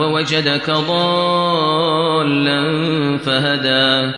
ووجدك ضالا فهدى.